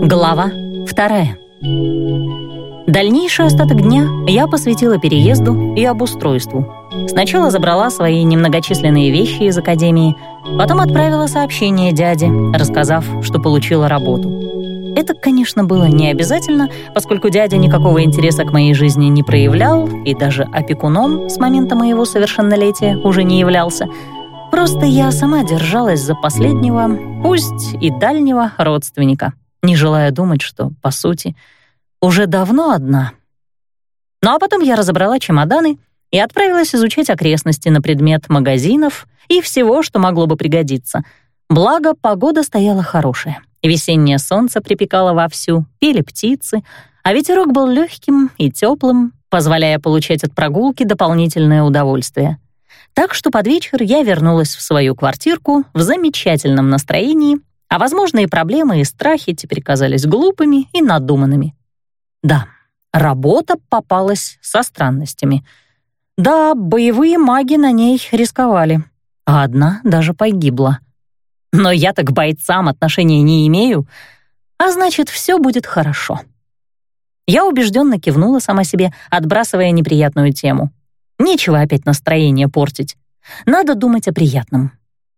Глава вторая. Дальнейший остаток дня я посвятила переезду и обустройству. Сначала забрала свои немногочисленные вещи из академии, потом отправила сообщение дяде, рассказав, что получила работу. Это, конечно, было не обязательно, поскольку дядя никакого интереса к моей жизни не проявлял и даже опекуном с момента моего совершеннолетия уже не являлся. Просто я сама держалась за последнего, пусть и дальнего родственника, не желая думать, что, по сути, уже давно одна. Ну а потом я разобрала чемоданы и отправилась изучать окрестности на предмет магазинов и всего, что могло бы пригодиться. Благо, погода стояла хорошая. Весеннее солнце припекало вовсю, пели птицы, а ветерок был легким и теплым, позволяя получать от прогулки дополнительное удовольствие. Так что под вечер я вернулась в свою квартирку в замечательном настроении, а возможные проблемы и страхи теперь казались глупыми и надуманными. Да, работа попалась со странностями. Да, боевые маги на ней рисковали, а одна даже погибла. Но я-то к бойцам отношения не имею, а значит, все будет хорошо. Я убежденно кивнула сама себе, отбрасывая неприятную тему. Нечего опять настроение портить. Надо думать о приятном.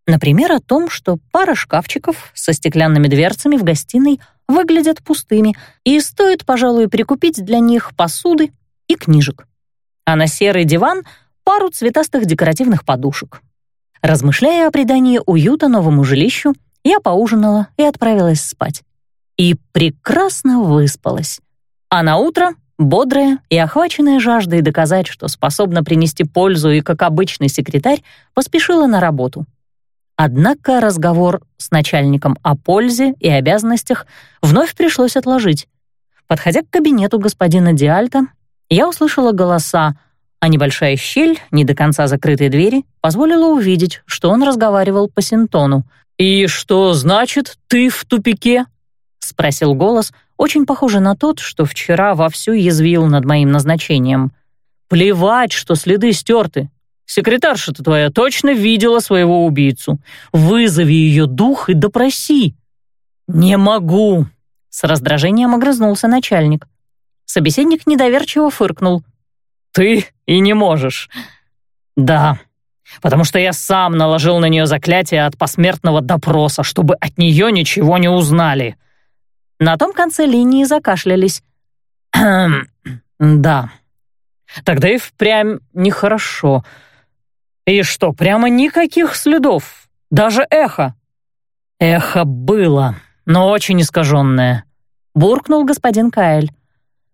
Например, о том, что пара шкафчиков со стеклянными дверцами в гостиной выглядят пустыми, и стоит, пожалуй, прикупить для них посуды и книжек. А на серый диван — пару цветастых декоративных подушек. Размышляя о придании уюта новому жилищу, я поужинала и отправилась спать. И прекрасно выспалась. А на утро, бодрая и охваченная жаждой доказать, что способна принести пользу и, как обычный секретарь, поспешила на работу. Однако разговор с начальником о пользе и обязанностях вновь пришлось отложить. Подходя к кабинету господина Диальта, я услышала голоса, а небольшая щель, не до конца закрытой двери, позволила увидеть, что он разговаривал по синтону. «И что значит «ты в тупике»?» — спросил голос, очень похожий на тот, что вчера вовсю язвил над моим назначением. «Плевать, что следы стерты. Секретарша-то твоя точно видела своего убийцу. Вызови ее дух и допроси». «Не могу», — с раздражением огрызнулся начальник. Собеседник недоверчиво фыркнул. «Ты и не можешь». «Да, потому что я сам наложил на нее заклятие от посмертного допроса, чтобы от нее ничего не узнали». На том конце линии закашлялись. «Да, тогда и впрямь нехорошо. И что, прямо никаких следов? Даже эхо?» «Эхо было, но очень искаженное», — буркнул господин Каэль.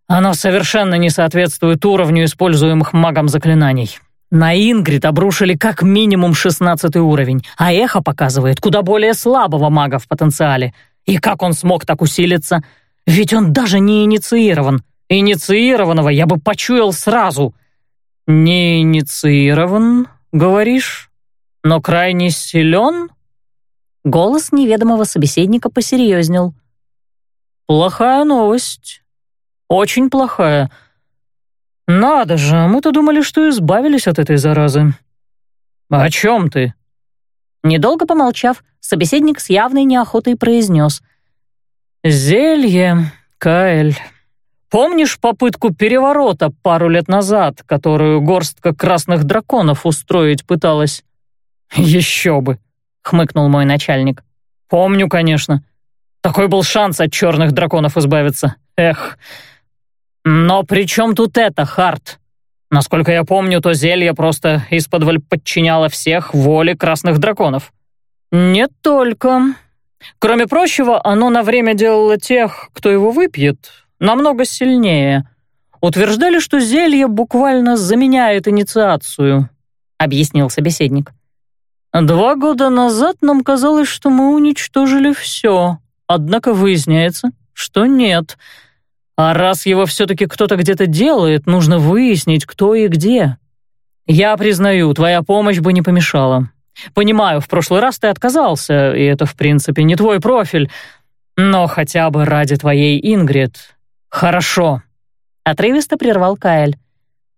«Оно совершенно не соответствует уровню используемых магом заклинаний. На Ингрид обрушили как минимум шестнадцатый уровень, а эхо показывает куда более слабого мага в потенциале. И как он смог так усилиться? Ведь он даже не инициирован. Инициированного я бы почуял сразу». «Не инициирован, говоришь? Но крайне силен?» Голос неведомого собеседника посерьезнел. «Плохая новость. Очень плохая. Надо же, мы-то думали, что избавились от этой заразы. О чем ты?» Недолго помолчав, собеседник с явной неохотой произнес. «Зелье, Каэль. Помнишь попытку переворота пару лет назад, которую горстка красных драконов устроить пыталась?» «Еще бы!» — хмыкнул мой начальник. «Помню, конечно. Такой был шанс от черных драконов избавиться. Эх. Но при чем тут это, Харт? Насколько я помню, то зелье просто из-под подчиняло всех воле красных драконов». «Не только. Кроме прочего, оно на время делало тех, кто его выпьет, намного сильнее. Утверждали, что зелье буквально заменяет инициацию», — объяснил собеседник. «Два года назад нам казалось, что мы уничтожили все, однако выясняется, что нет. А раз его все-таки кто-то где-то делает, нужно выяснить, кто и где. Я признаю, твоя помощь бы не помешала. Понимаю, в прошлый раз ты отказался, и это, в принципе, не твой профиль, но хотя бы ради твоей Ингрид «Хорошо», — отрывисто прервал Каэль.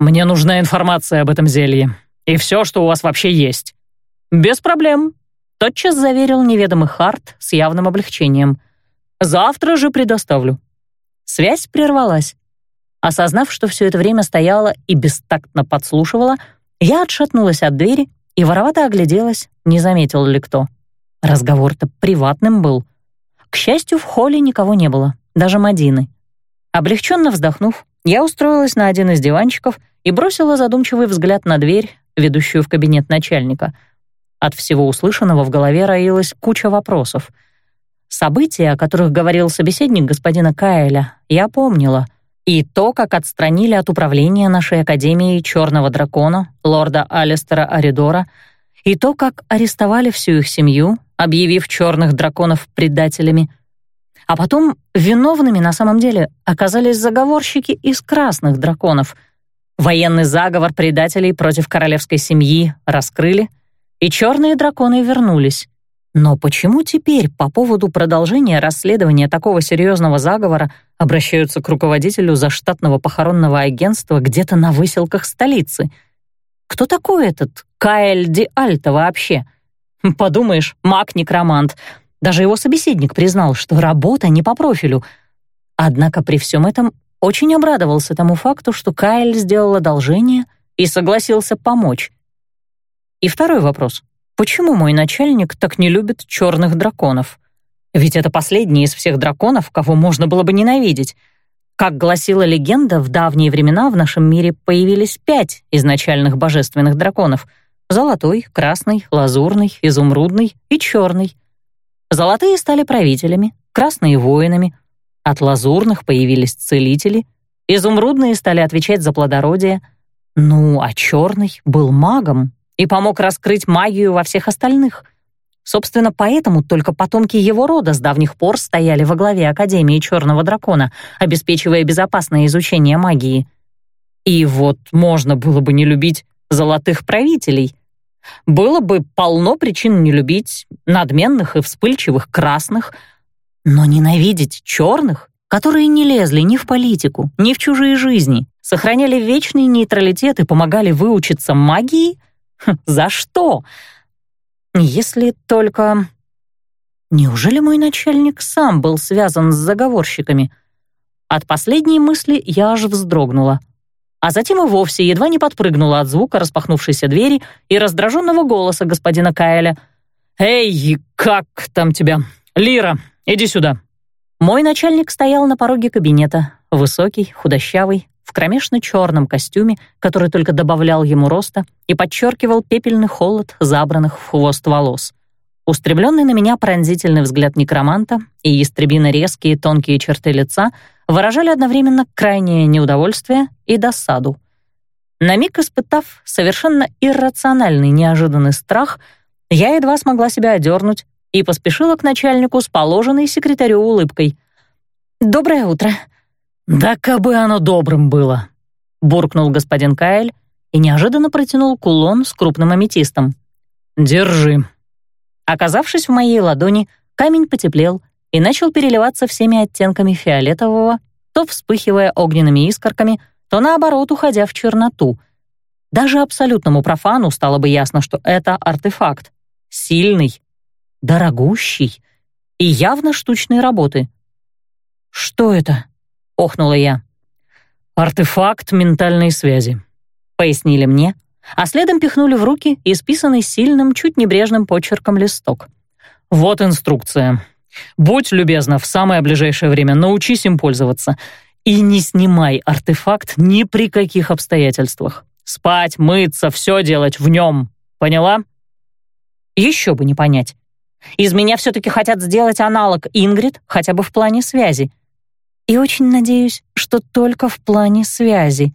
«Мне нужна информация об этом зелье. И все, что у вас вообще есть». «Без проблем», — тотчас заверил неведомый Харт с явным облегчением. Завтра же предоставлю». Связь прервалась. Осознав, что все это время стояла и бестактно подслушивала, я отшатнулась от двери и воровато огляделась, не заметил ли кто. Разговор-то приватным был. К счастью, в холле никого не было, даже Мадины. Облегченно вздохнув, я устроилась на один из диванчиков и бросила задумчивый взгляд на дверь, ведущую в кабинет начальника. От всего услышанного в голове роилась куча вопросов. События, о которых говорил собеседник господина Каэля, я помнила. И то, как отстранили от управления нашей Академией Черного Дракона, лорда Алистера Аридора, и то, как арестовали всю их семью, объявив черных драконов предателями — а потом виновными на самом деле оказались заговорщики из красных драконов. Военный заговор предателей против королевской семьи раскрыли, и черные драконы вернулись. Но почему теперь по поводу продолжения расследования такого серьезного заговора обращаются к руководителю заштатного похоронного агентства где-то на выселках столицы? Кто такой этот Каэль Ди Альто вообще? Подумаешь, маг-некромант — даже его собеседник признал, что работа не по профилю. Однако при всем этом очень обрадовался тому факту, что Кайл сделал одолжение и согласился помочь. И второй вопрос. Почему мой начальник так не любит черных драконов? Ведь это последний из всех драконов, кого можно было бы ненавидеть. Как гласила легенда, в давние времена в нашем мире появились пять изначальных божественных драконов — золотой, красный, лазурный, изумрудный и черный. Золотые стали правителями, красные — воинами, от лазурных появились целители, изумрудные стали отвечать за плодородие, ну, а черный был магом и помог раскрыть магию во всех остальных. Собственно, поэтому только потомки его рода с давних пор стояли во главе Академии Черного Дракона, обеспечивая безопасное изучение магии. И вот можно было бы не любить золотых правителей — было бы полно причин не любить надменных и вспыльчивых красных, но ненавидеть черных, которые не лезли ни в политику, ни в чужие жизни, сохраняли вечный нейтралитет и помогали выучиться магии? Хм, за что? Если только... Неужели мой начальник сам был связан с заговорщиками? От последней мысли я аж вздрогнула — а затем и вовсе едва не подпрыгнула от звука распахнувшейся двери и раздраженного голоса господина Каэля. «Эй, как там тебя? Лира, иди сюда!» Мой начальник стоял на пороге кабинета, высокий, худощавый, в кромешно-черном костюме, который только добавлял ему роста и подчеркивал пепельный холод забранных в хвост волос. Устремленный на меня пронзительный взгляд некроманта и истребино резкие тонкие черты лица — выражали одновременно крайнее неудовольствие и досаду. На миг испытав совершенно иррациональный неожиданный страх, я едва смогла себя одернуть и поспешила к начальнику с положенной секретарю улыбкой. «Доброе утро». «Да кабы оно добрым было», — буркнул господин Каэль и неожиданно протянул кулон с крупным аметистом. «Держи». Оказавшись в моей ладони, камень потеплел и начал переливаться всеми оттенками фиолетового, то вспыхивая огненными искорками, то наоборот уходя в черноту. Даже абсолютному профану стало бы ясно, что это артефакт. Сильный, дорогущий и явно штучной работы. «Что это?» — охнула я. «Артефакт ментальной связи», — пояснили мне, а следом пихнули в руки исписанный сильным, чуть небрежным почерком листок. «Вот инструкция. Будь любезна, в самое ближайшее время научись им пользоваться. И не снимай артефакт ни при каких обстоятельствах. Спать, мыться, все делать в нем. Поняла? Еще бы не понять. Из меня все-таки хотят сделать аналог Ингрид хотя бы в плане связи. И очень надеюсь, что только в плане связи.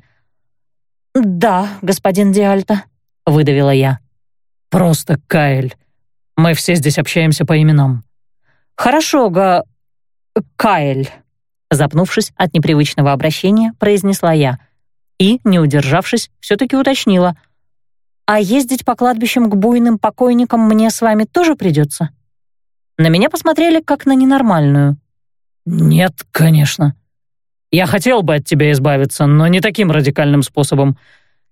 «Да, господин Диальто», — выдавила я. «Просто Каэль. Мы все здесь общаемся по именам. «Хорошо, Га... Каэль», — запнувшись от непривычного обращения, произнесла я и, не удержавшись, все-таки уточнила. «А ездить по кладбищам к буйным покойникам мне с вами тоже придется?» На меня посмотрели как на ненормальную. «Нет, конечно. Я хотел бы от тебя избавиться, но не таким радикальным способом.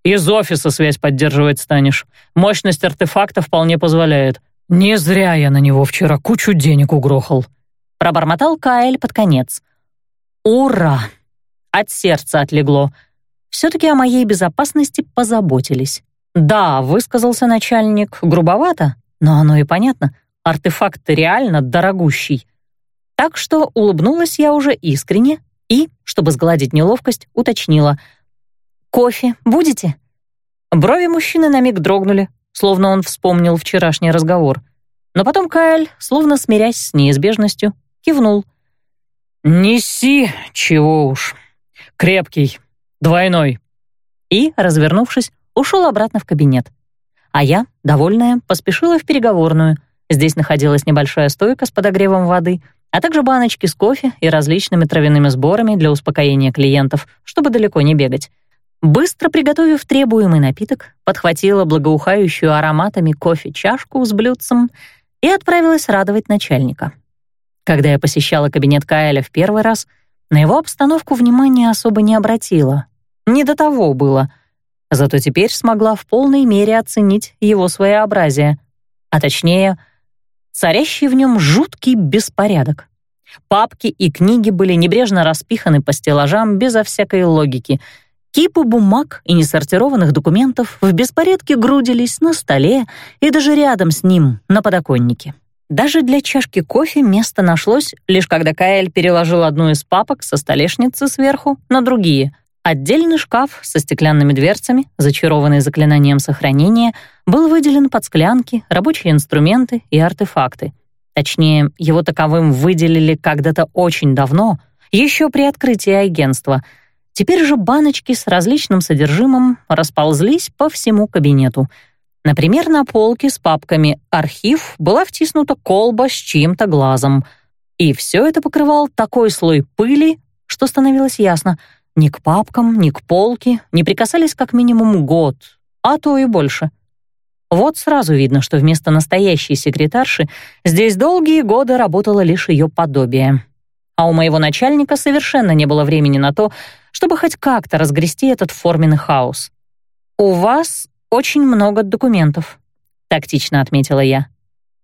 Из офиса связь поддерживать станешь. Мощность артефакта вполне позволяет. Не зря я на него вчера кучу денег угрохал. — пробормотал Каэль под конец. «Ура!» От сердца отлегло. Все-таки о моей безопасности позаботились. Да, высказался начальник грубовато, но оно и понятно. Артефакт реально дорогущий. Так что улыбнулась я уже искренне и, чтобы сгладить неловкость, уточнила. «Кофе будете?» Брови мужчины на миг дрогнули, словно он вспомнил вчерашний разговор. Но потом Кайл, словно смирясь с неизбежностью, кивнул. «Неси, чего уж. Крепкий, двойной». И, развернувшись, ушел обратно в кабинет. А я, довольная, поспешила в переговорную. Здесь находилась небольшая стойка с подогревом воды, а также баночки с кофе и различными травяными сборами для успокоения клиентов, чтобы далеко не бегать. Быстро приготовив требуемый напиток, подхватила благоухающую ароматами кофе-чашку с блюдцем и отправилась радовать начальника. Когда я посещала кабинет Каэля в первый раз, на его обстановку внимания особо не обратила. Не до того было. Зато теперь смогла в полной мере оценить его своеобразие, а точнее, царящий в нем жуткий беспорядок. Папки и книги были небрежно распиханы по стеллажам безо всякой логики — Кипы бумаг и несортированных документов в беспорядке грудились на столе и даже рядом с ним, на подоконнике. Даже для чашки кофе место нашлось, лишь когда Каэль переложил одну из папок со столешницы сверху на другие. Отдельный шкаф со стеклянными дверцами, зачарованный заклинанием сохранения, был выделен под склянки, рабочие инструменты и артефакты. Точнее, его таковым выделили когда-то очень давно, еще при открытии агентства — Теперь же баночки с различным содержимым расползлись по всему кабинету. Например, на полке с папками «Архив» была втиснута колба с чьим-то глазом. И все это покрывал такой слой пыли, что становилось ясно, ни к папкам, ни к полке не прикасались как минимум год, а то и больше. Вот сразу видно, что вместо настоящей секретарши здесь долгие годы работало лишь ее подобие. А у моего начальника совершенно не было времени на то, чтобы хоть как-то разгрести этот форменный хаос. «У вас очень много документов», — тактично отметила я.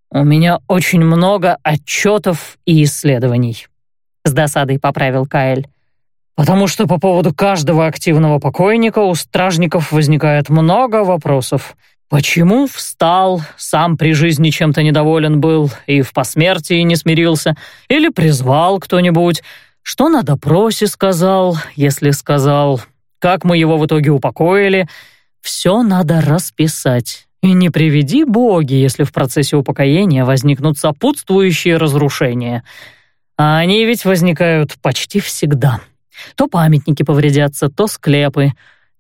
«У меня очень много отчетов и исследований», — с досадой поправил Каэль. «Потому что по поводу каждого активного покойника у стражников возникает много вопросов. Почему встал, сам при жизни чем-то недоволен был и в посмертии не смирился, или призвал кто-нибудь, что на допросе сказал, если сказал, как мы его в итоге упокоили. Все надо расписать. И не приведи боги, если в процессе упокоения возникнут сопутствующие разрушения. А они ведь возникают почти всегда. То памятники повредятся, то склепы.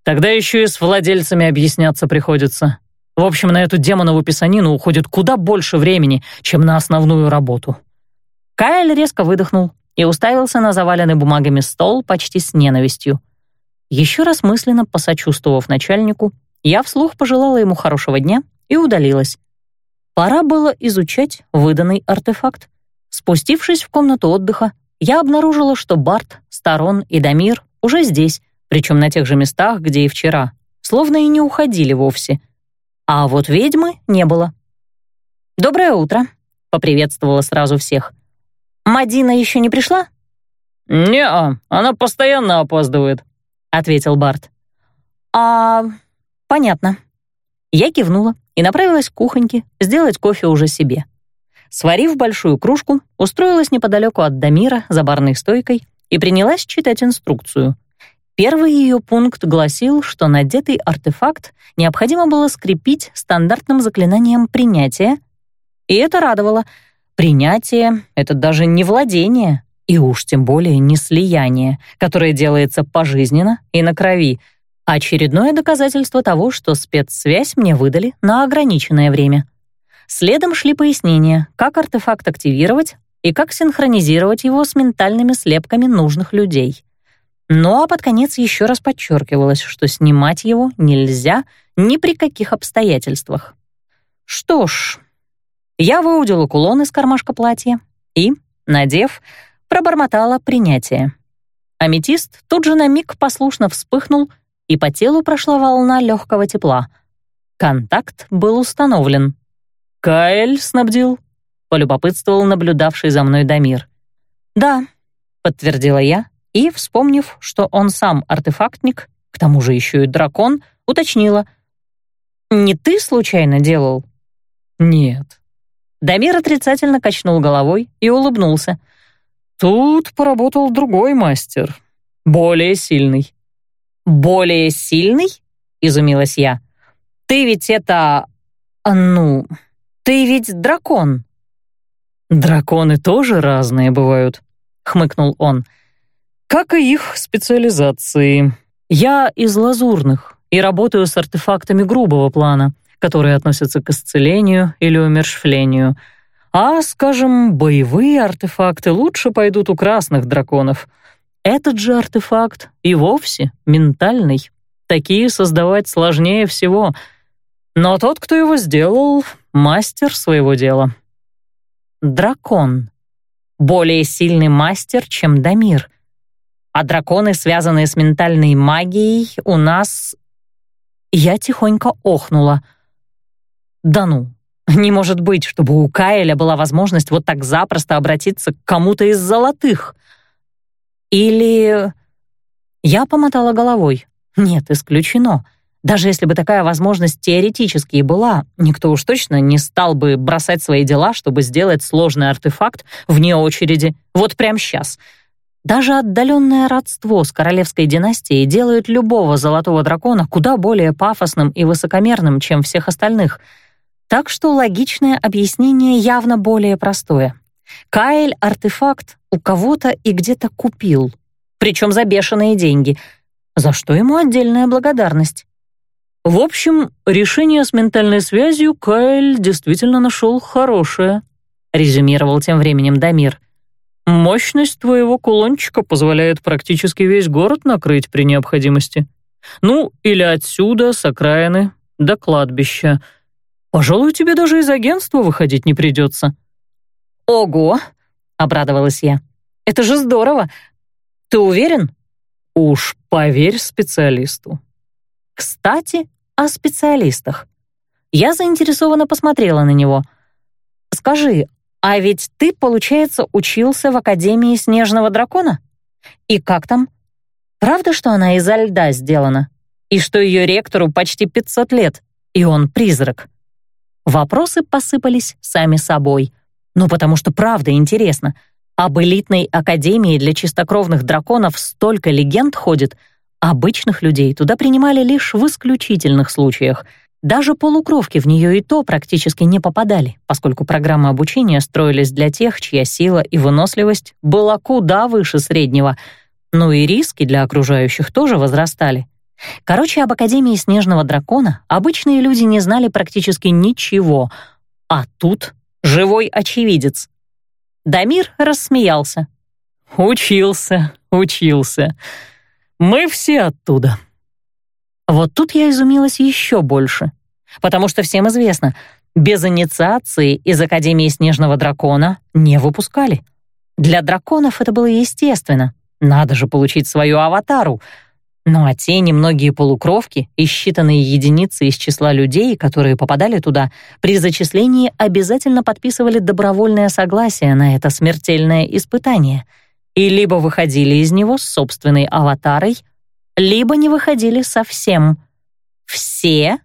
Тогда еще и с владельцами объясняться приходится. В общем, на эту демонову писанину уходит куда больше времени, чем на основную работу. Кайл резко выдохнул, и уставился на заваленный бумагами стол почти с ненавистью. Еще раз мысленно посочувствовав начальнику, я вслух пожелала ему хорошего дня и удалилась. Пора было изучать выданный артефакт. Спустившись в комнату отдыха, я обнаружила, что Барт, Старон и Дамир уже здесь, причем на тех же местах, где и вчера, словно и не уходили вовсе. А вот ведьмы не было. «Доброе утро», — поприветствовала сразу всех. Мадина еще не пришла?» «Не-а, она постоянно опаздывает», — ответил Барт. «А, понятно». Я кивнула и направилась к кухоньке сделать кофе уже себе. Сварив большую кружку, устроилась неподалеку от Дамира за барной стойкой и принялась читать инструкцию. Первый ее пункт гласил, что надетый артефакт необходимо было скрепить стандартным заклинанием принятия, и это радовало — Принятие — это даже не владение, и уж тем более не слияние, которое делается пожизненно и на крови, очередное доказательство того, что спецсвязь мне выдали на ограниченное время. Следом шли пояснения, как артефакт активировать и как синхронизировать его с ментальными слепками нужных людей. Ну а под конец еще раз подчеркивалось, что снимать его нельзя ни при каких обстоятельствах. Что ж, я выудила кулон из кармашка платья и, надев, пробормотала принятие. Аметист тут же на миг послушно вспыхнул, и по телу прошла волна легкого тепла. Контакт был установлен. «Каэль снабдил», — полюбопытствовал наблюдавший за мной Дамир. «Да», — подтвердила я, и, вспомнив, что он сам артефактник, к тому же еще и дракон, уточнила. «Не ты случайно делал?» «Нет». Дамир отрицательно качнул головой и улыбнулся. «Тут поработал другой мастер, более сильный». «Более сильный?» — изумилась я. «Ты ведь это... ну, ты ведь дракон». «Драконы тоже разные бывают», — хмыкнул он. «Как и их специализации. Я из лазурных и работаю с артефактами грубого плана, которые относятся к исцелению или умершвлению. А, скажем, боевые артефакты лучше пойдут у красных драконов. Этот же артефакт и вовсе ментальный. Такие создавать сложнее всего. Но тот, кто его сделал, мастер своего дела». Дракон. Более сильный мастер, чем Дамир. А драконы, связанные с ментальной магией, у нас... Я тихонько охнула. Да ну, не может быть, чтобы у Каэля была возможность вот так запросто обратиться к кому-то из золотых. Или... Я помотала головой. Нет, исключено. Даже если бы такая возможность теоретически и была, никто уж точно не стал бы бросать свои дела, чтобы сделать сложный артефакт вне очереди, вот прямо сейчас. Даже отдаленное родство с королевской династией делает любого золотого дракона куда более пафосным и высокомерным, чем всех остальных. Так что логичное объяснение явно более простое. Каэль артефакт у кого-то и где-то купил, причем за бешеные деньги, за что ему отдельная благодарность. В общем, решение с ментальной связью Кайл действительно нашел хорошее, резюмировал тем временем Дамир. Мощность твоего кулончика позволяет практически весь город накрыть при необходимости. Ну, или отсюда, с окраины, до кладбища. Пожалуй, тебе даже из агентства выходить не придется. Ого, обрадовалась я. Это же здорово. Ты уверен? Уж поверь специалисту. Кстати, о специалистах. Я заинтересованно посмотрела на него. Скажи, а ведь ты, получается, учился в Академии Снежного Дракона? И как там? Правда, что она изо льда сделана? И что ее ректору почти 500 лет, и он призрак? Вопросы посыпались сами собой. Ну, потому что правда интересно. Об элитной академии для чистокровных драконов столько легенд ходит — Обычных людей туда принимали лишь в исключительных случаях. Даже полукровки в нее и то практически не попадали, поскольку программы обучения строились для тех, чья сила и выносливость была куда выше среднего. Ну и риски для окружающих тоже возрастали. Короче, об Академии Снежного Дракона обычные люди не знали практически ничего, а тут живой очевидец. Дамир рассмеялся. «Учился, учился. Мы все оттуда». Вот тут я изумилась еще больше, потому что всем известно, без инициации из Академии Снежного Дракона не выпускали. Для драконов это было естественно. Надо же получить свою аватару. Ну а те немногие полукровки и считанные единицы из числа людей, которые попадали туда, при зачислении обязательно подписывали добровольное согласие на это смертельное испытание — и либо выходили из него с собственной аватарой, либо не выходили совсем. Все?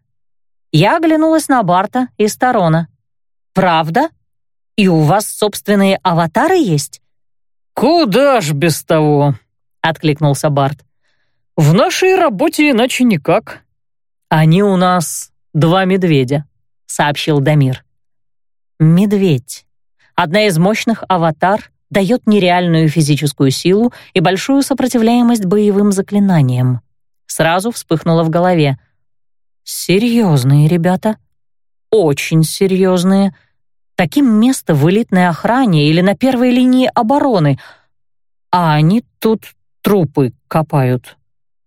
Я оглянулась на Барта и Сторона. Правда? И у вас собственные аватары есть? Куда ж без того? откликнулся Барт. В нашей работе иначе никак. Они у нас два медведя, сообщил Дамир. Медведь. Одна из мощных аватар дает нереальную физическую силу и большую сопротивляемость боевым заклинаниям. Сразу вспыхнуло в голове. Серьезные ребята. Очень серьезные. Таким место в элитной охране или на первой линии обороны. А они тут трупы копают.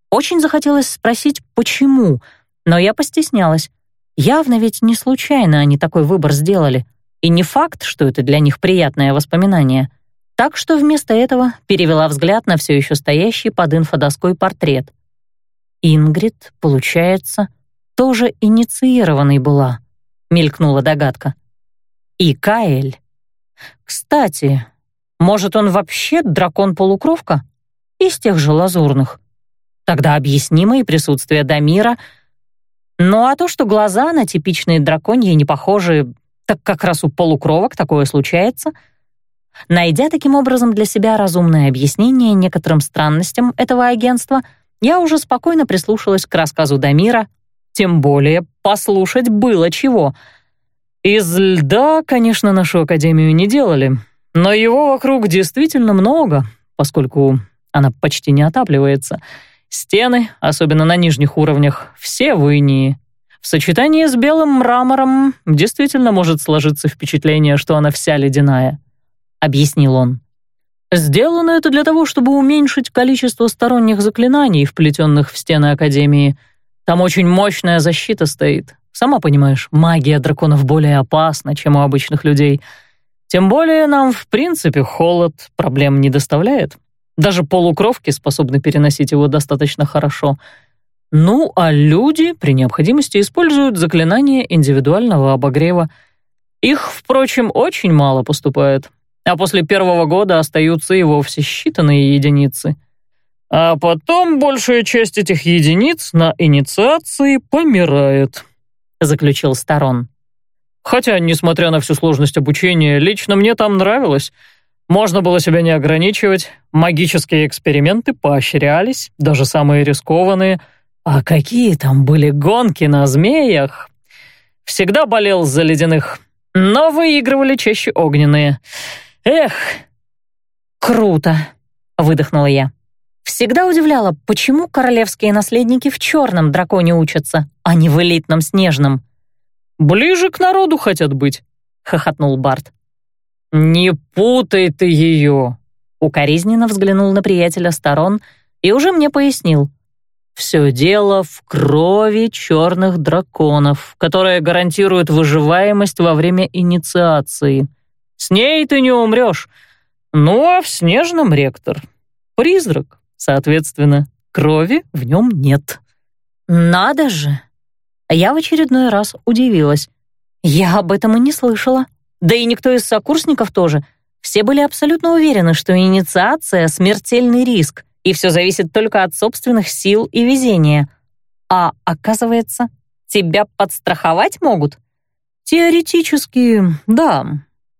Очень захотелось спросить, почему, но я постеснялась. Явно ведь не случайно они такой выбор сделали. И не факт, что это для них приятное воспоминание — так что вместо этого перевела взгляд на все еще стоящий под инфодоской портрет. Ингрид, получается, тоже инициированной была, мелькнула догадка. И Каэль. Кстати, Может, он вообще дракон-полукровка? Из тех же лазурных. Тогда объяснимо и присутствие Дамира. Ну а то, что глаза на типичные драконьи не похожи, так как раз у полукровок такое случается. Найдя таким образом для себя разумное объяснение некоторым странностям этого агентства, я уже спокойно прислушалась к рассказу Дамира, тем более послушать было чего. Из льда, конечно, нашу академию не делали, но его вокруг действительно много, поскольку она почти не отапливается. Стены, особенно на нижних уровнях, все в инии. В сочетании с белым мрамором действительно может сложиться впечатление, что она вся ледяная, объяснил он. Сделано это для того, чтобы уменьшить количество сторонних заклинаний, вплетенных в стены Академии. Там очень мощная защита стоит. Сама понимаешь, магия драконов более опасна, чем у обычных людей — тем более нам, в принципе, холод проблем не доставляет. Даже полукровки способны переносить его достаточно хорошо. Ну, а люди при необходимости используют заклинания индивидуального обогрева. Их, впрочем, очень мало поступает, а после первого года остаются и вовсе считанные единицы. А потом большая часть этих единиц на инициации помирает, заключил Старон. Хотя, несмотря на всю сложность обучения, лично мне там нравилось. Можно было себя не ограничивать, магические эксперименты поощрялись, даже самые рискованные. А какие там были гонки на змеях! Всегда болел за ледяных, но выигрывали чаще огненные. Эх! Круто, выдохнула я. Всегда удивляла, почему королевские наследники в черном драконе учатся, а не в элитном снежном. Ближе к народу хотят быть», — хохотнул Барт. «Не путай ты ее!» Укоризненно взглянул на приятеля сторон и уже мне пояснил. «Все дело в крови черных драконов, которая гарантирует выживаемость во время инициации. С ней ты не умрешь. Ну а в снежном ректор — призрак, соответственно, крови в нем нет». «Надо же!» Я в очередной раз удивилась. Я об этом и не слышала. Да и никто из сокурсников тоже. Все были абсолютно уверены, что инициация — смертельный риск, и все зависит только от собственных сил и везения. А оказывается, тебя подстраховать могут? Теоретически, да.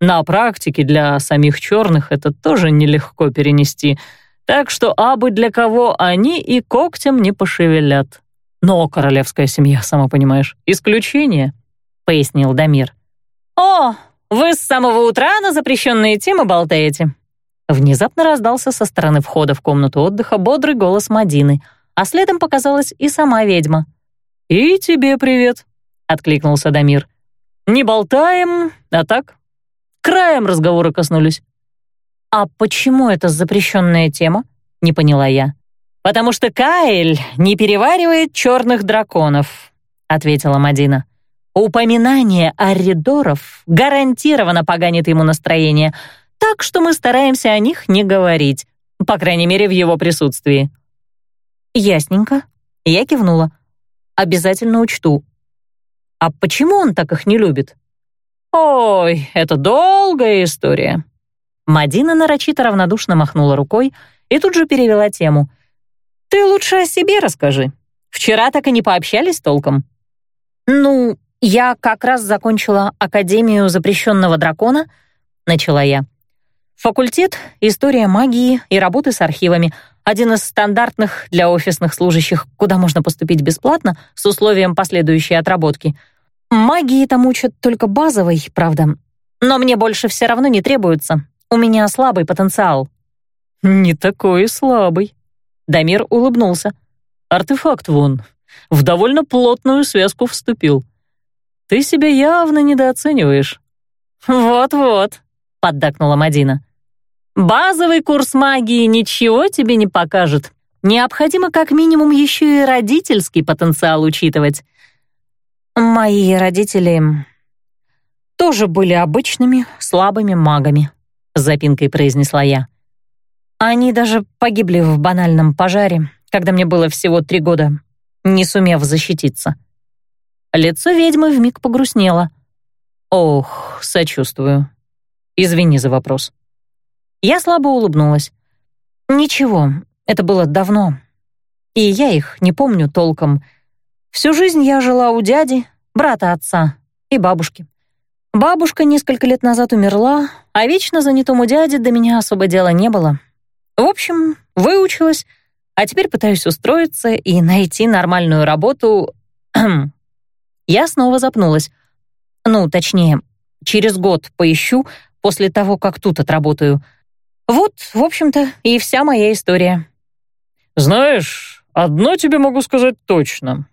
На практике для самих черных это тоже нелегко перенести, так что абы для кого они и когтем не пошевелят. Но королевская семья, сама понимаешь, исключение», — пояснил Дамир. «О, вы с самого утра на запрещенные темы болтаете». Внезапно раздался со стороны входа в комнату отдыха бодрый голос Мадины, а следом показалась и сама ведьма. «И тебе привет», — откликнулся Дамир. «Не болтаем, а так, краем разговора коснулись». «А почему это запрещенная тема?» — не поняла я. «Потому что Каэль не переваривает черных драконов», — ответила Мадина. «Упоминание аридоров гарантированно поганит ему настроение, так что мы стараемся о них не говорить, по крайней мере, в его присутствии». «Ясненько», — я кивнула. «Обязательно учту». «А почему он так их не любит?» «Ой, это долгая история». Мадина нарочито равнодушно махнула рукой и тут же перевела тему — ты лучше о себе расскажи. Вчера так и не пообщались толком. Ну, я как раз закончила Академию запрещенного дракона, начала я. Факультет «История магии» и работы с архивами — один из стандартных для офисных служащих, куда можно поступить бесплатно с условием последующей отработки. Магии там учат только базовой, правда. Но мне больше все равно не требуется. У меня слабый потенциал. «Не такой слабый», Дамир улыбнулся. «Артефакт вон, в довольно плотную связку вступил. Ты себя явно недооцениваешь». «Вот-вот», — поддакнула Мадина. «Базовый курс магии ничего тебе не покажет. Необходимо как минимум еще и родительский потенциал учитывать». «Мои родители тоже были обычными слабыми магами», — запинкой произнесла я. Они даже погибли в банальном пожаре, когда мне было всего три года, не сумев защититься. Лицо ведьмы вмиг погрустнело. Ох, сочувствую. Извини за вопрос. Я слабо улыбнулась. «Ничего, это было давно. И я их не помню толком. Всю жизнь я жила у дяди, брата отца и бабушки. Бабушка несколько лет назад умерла, а вечно занятому дяде до меня особо дела не было. В общем, выучилась, а теперь пытаюсь устроиться и найти нормальную работу. Я снова запнулась. Ну, точнее, через год поищу, после того, как тут отработаю. Вот, в общем-то, и вся моя история. Знаешь, одно тебе могу сказать точно.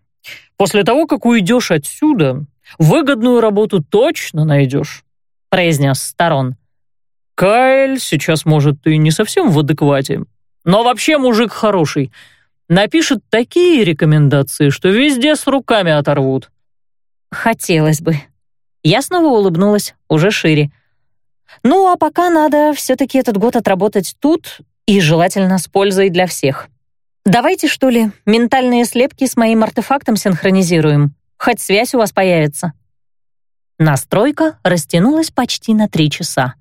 После того, как уйдешь отсюда, выгодную работу точно найдешь», — произнес Сторон. «Кайль сейчас, может, и не совсем в адеквате, но вообще мужик хороший. Напишет такие рекомендации, что везде с руками оторвут». «Хотелось бы». Я снова улыбнулась, уже шире. «Ну, а пока надо все-таки этот год отработать тут и желательно с пользой для всех. Давайте, что ли, ментальные слепки с моим артефактом синхронизируем. Хоть связь у вас появится». Настройка растянулась почти на три часа.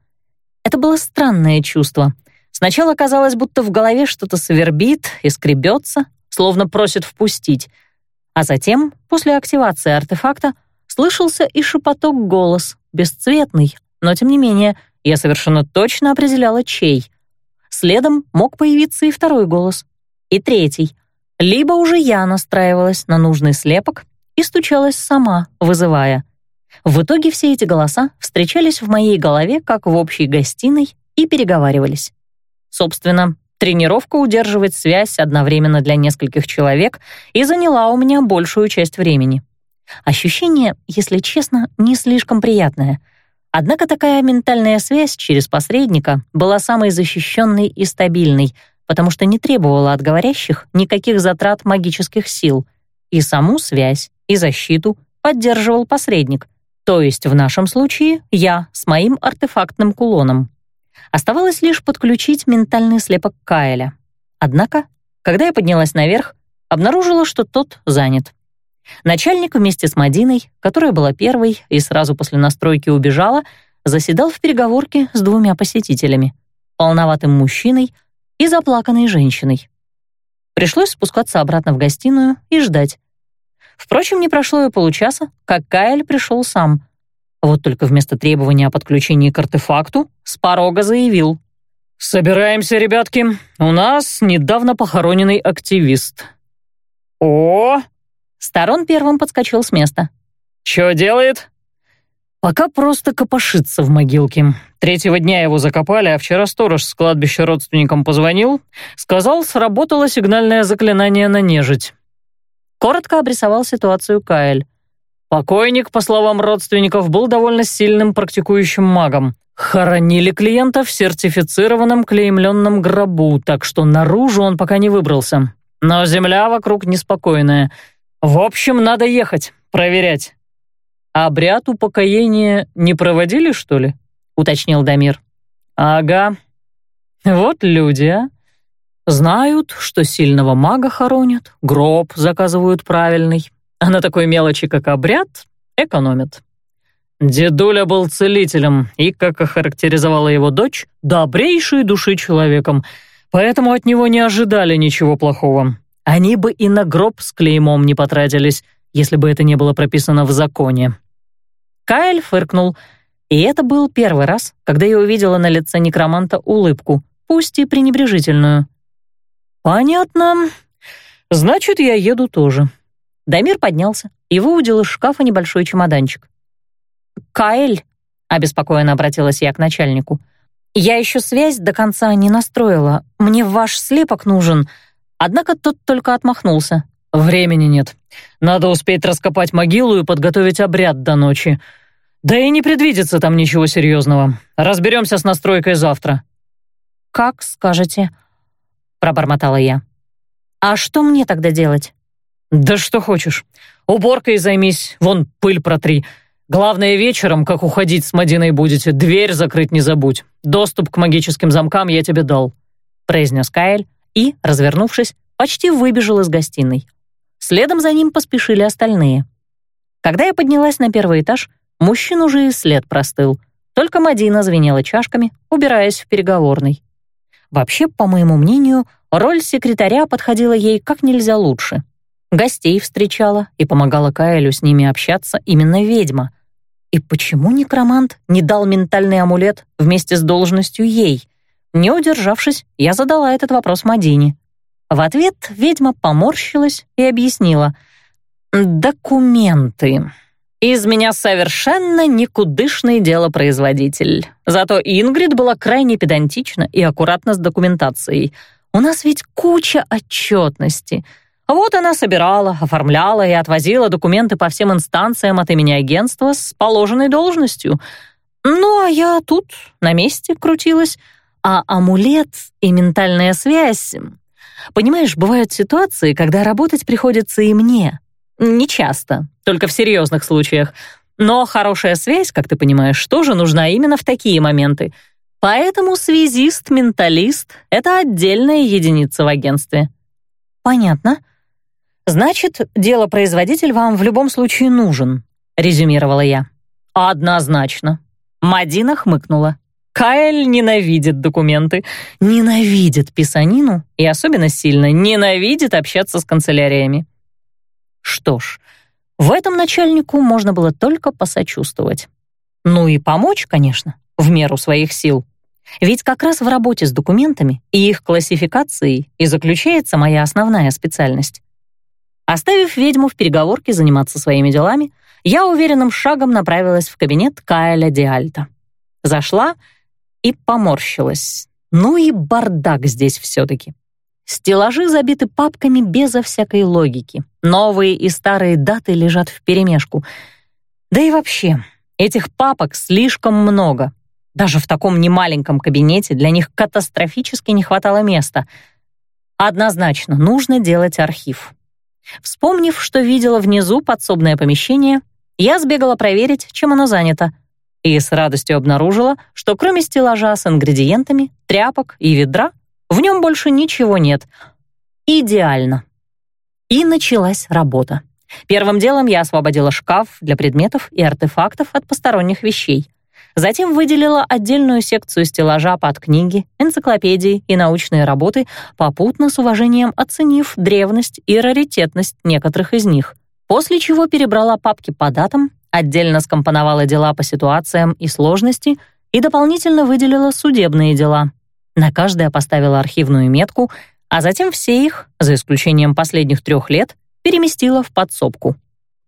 Это было странное чувство. Сначала казалось, будто в голове что-то свербит и скребется, словно просит впустить. А затем, после активации артефакта, слышался и шепоток голос, бесцветный, но тем не менее я совершенно точно определяла, чей. Следом мог появиться и второй голос, и третий. Либо уже я настраивалась на нужный слепок, и стучалась сама, вызывая. В итоге все эти голоса встречались в моей голове как в общей гостиной и переговаривались. Собственно, тренировка удерживать связь одновременно для нескольких человек и заняла у меня большую часть времени. Ощущение, если честно, не слишком приятное. Однако такая ментальная связь через посредника была самой защищенной и стабильной, потому что не требовала от говорящих никаких затрат магических сил, и саму связь и защиту поддерживал посредник, то есть в нашем случае я с моим артефактным кулоном. Оставалось лишь подключить ментальный слепок Каэля. Однако, когда я поднялась наверх, обнаружила, что тот занят. Начальник вместе с Мадиной, которая была первой и сразу после настройки убежала, заседал в переговорке с двумя посетителями — полноватым мужчиной и заплаканной женщиной. Пришлось спускаться обратно в гостиную и ждать, Впрочем, не прошло и получаса, как Кайл пришел сам. Вот только вместо требования о подключении к артефакту с порога заявил. «Собираемся, ребятки. У нас недавно похороненный активист». «О!» Сторон первым подскочил с места. «Чё делает?» «Пока просто копошится в могилке. Третьего дня его закопали, а вчера сторож с кладбища родственникам позвонил. Сказал, сработало сигнальное заклинание на нежить. Коротко обрисовал ситуацию Каэль. Покойник, по словам родственников, был довольно сильным практикующим магом. Хоронили клиента в сертифицированном клеймленном гробу, так что наружу он пока не выбрался. Но земля вокруг неспокойная. В общем, надо ехать, проверять. «Обряд упокоения не проводили, что ли?» — уточнил Дамир. «Ага. Вот люди, а. Знают, что сильного мага хоронят, гроб заказывают правильный, а на такой мелочи, как обряд, экономят. Дедуля был целителем и, как охарактеризовала его дочь, добрейшей души человеком, поэтому от него не ожидали ничего плохого. Они бы и на гроб с клеймом не потратились, если бы это не было прописано в законе. Кайл фыркнул, и это был первый раз, когда я увидела на лице некроманта улыбку, пусть и пренебрежительную. «Понятно. Значит, я еду тоже». Дамир поднялся и выудил из шкафа небольшой чемоданчик. «Каэль», — обеспокоенно обратилась я к начальнику, «я еще связь до конца не настроила. Мне ваш слепок нужен». Однако тот только отмахнулся. «Времени нет. Надо успеть раскопать могилу и подготовить обряд до ночи. Да и не предвидится там ничего серьезного. Разберемся с настройкой завтра». «Как скажете», пробормотала я. «А что мне тогда делать?» «Да что хочешь. Уборкой займись, вон пыль протри. Главное, вечером, как уходить с Мадиной будете, дверь закрыть не забудь. Доступ к магическим замкам я тебе дал», — произнес Каэль и, развернувшись, почти выбежал из гостиной. Следом за ним поспешили остальные. Когда я поднялась на первый этаж, мужчин уже и след простыл. Только Мадина звенела чашками, убираясь в переговорной. Вообще, по моему мнению, роль секретаря подходила ей как нельзя лучше. Гостей встречала и помогала Каэлю с ними общаться именно ведьма. И почему некромант не дал ментальный амулет вместе с должностью ей? Не удержавшись, я задала этот вопрос Мадине. В ответ ведьма поморщилась и объяснила. «Документы. Из меня совершенно никудышный делопроизводитель. Зато Ингрид была крайне педантична и аккуратна с документацией. У нас ведь куча отчетности. Вот она собирала, оформляла и отвозила документы по всем инстанциям от имени агентства с положенной должностью. Ну, а я тут на месте крутилась. А амулет и ментальная связь... Понимаешь, бывают ситуации, когда работать приходится и мне. Не часто, только в серьезных случаях. Но хорошая связь, как ты понимаешь, тоже нужна именно в такие моменты. Поэтому связист-менталист — это отдельная единица в агентстве. Понятно. Значит, делопроизводитель вам в любом случае нужен, резюмировала я. Однозначно. Мадина хмыкнула. Каэль ненавидит документы, ненавидит писанину и особенно сильно ненавидит общаться с канцеляриями. Что ж, в этом начальнику можно было только посочувствовать. Ну и помочь, конечно, в меру своих сил. Ведь как раз в работе с документами и их классификацией и заключается моя основная специальность. Оставив ведьму в переговорке заниматься своими делами, я уверенным шагом направилась в кабинет Каэля Диальта. Зашла и поморщилась. Ну и бардак здесь все-таки. Стеллажи забиты папками безо всякой логики. Новые и старые даты лежат вперемешку. Да и вообще, этих папок слишком много. Даже в таком немаленьком кабинете для них катастрофически не хватало места. Однозначно, нужно делать архив. Вспомнив, что видела внизу подсобное помещение, я сбегала проверить, чем оно занято — и с радостью обнаружила, что кроме стеллажа с ингредиентами, тряпок и ведра, в нем больше ничего нет. Идеально. И началась работа. Первым делом я освободила шкаф для предметов и артефактов от посторонних вещей. Затем выделила отдельную секцию стеллажа под книги, энциклопедии и научные работы, попутно с уважением оценив древность и раритетность некоторых из них, после чего перебрала папки по датам отдельно скомпоновала дела по ситуациям и сложности и дополнительно выделила судебные дела. На каждое поставила архивную метку, а затем все их, за исключением последних трех лет, переместила в подсобку.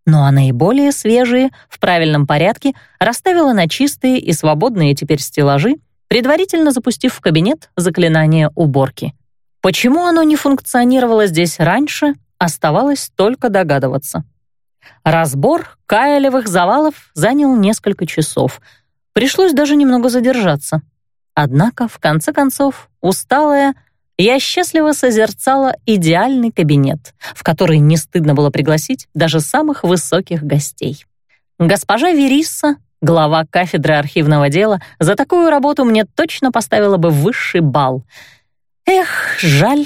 Ну а наиболее свежие, в правильном порядке, расставила на чистые и свободные теперь стеллажи, предварительно запустив в кабинет заклинание уборки. Почему оно не функционировало здесь раньше, оставалось только догадываться. Разбор каялевых завалов занял несколько часов. Пришлось даже немного задержаться. Однако, в конце концов, усталая, я счастливо созерцала идеальный кабинет, в который не стыдно было пригласить даже самых высоких гостей. Госпожа Верисса, глава кафедры архивного дела, за такую работу мне точно поставила бы высший балл. Эх, жаль,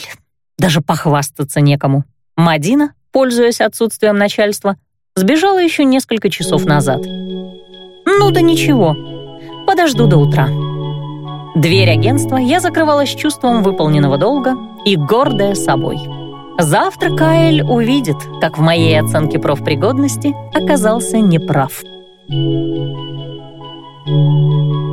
даже похвастаться некому. Мадина, пользуясь отсутствием начальства, Сбежала еще несколько часов назад. Ну да ничего, подожду до утра. Дверь агентства я закрывала с чувством выполненного долга и гордая собой. Завтра Каэль увидит, как в моей оценке профпригодности оказался неправ. Thank you.